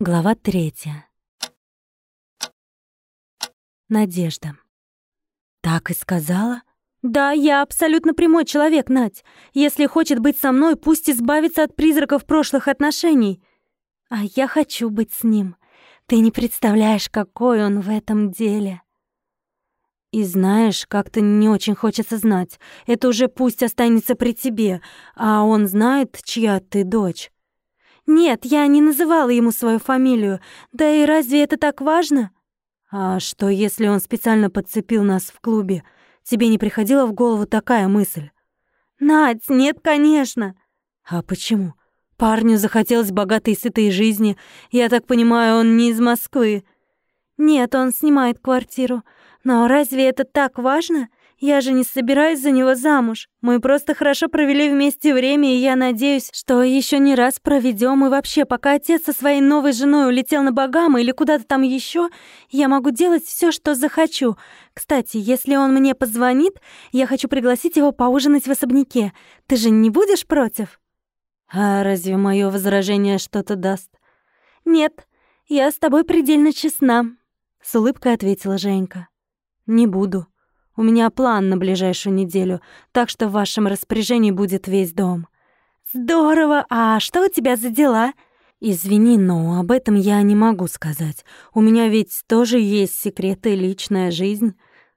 Глава третья. Надежда. Так и сказала? Да, я абсолютно прямой человек, Надь. Если хочет быть со мной, пусть избавится от призраков прошлых отношений. А я хочу быть с ним. Ты не представляешь, какой он в этом деле. И знаешь, как-то не очень хочется знать. Это уже пусть останется при тебе. А он знает, чья ты дочь. Нет, я не называла ему свою фамилию. Да и разве это так важно? А что, если он специально подцепил нас в клубе? Тебе не приходила в голову такая мысль? Надь, нет, конечно. А почему? Парню захотелось богатой и сытой жизни. Я так понимаю, он не из Москвы. Нет, он снимает квартиру. Но разве это так важно? Я же не собираюсь за него замуж. Мы просто хорошо провели вместе время, и я надеюсь, что еще не раз проведем. И вообще, пока отец со своей новой женой улетел на Багамы или куда-то там еще, я могу делать все, что захочу. Кстати, если он мне позвонит, я хочу пригласить его поужинать в особняке. Ты же не будешь против? А разве мое возражение что-то даст? Нет, я с тобой предельно честна, с улыбкой ответила Женька. Не буду. У меня план на ближайшую неделю, так что в вашем распоряжении будет весь дом». «Здорово! А что у тебя за дела?» «Извини, но об этом я не могу сказать. У меня ведь тоже есть секреты и личная жизнь».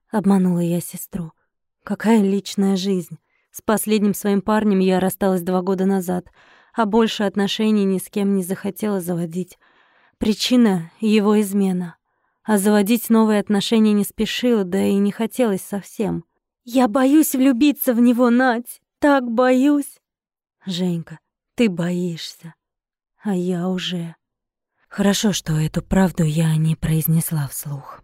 Обманула я сестру. «Какая личная жизнь? С последним своим парнем я рассталась два года назад, а больше отношений ни с кем не захотела заводить. Причина — его измена. А заводить новые отношения не спешила, да и не хотелось совсем. «Я боюсь влюбиться в него, Надь! Так боюсь!» «Женька, ты боишься, а я уже...» Хорошо, что эту правду я не произнесла вслух.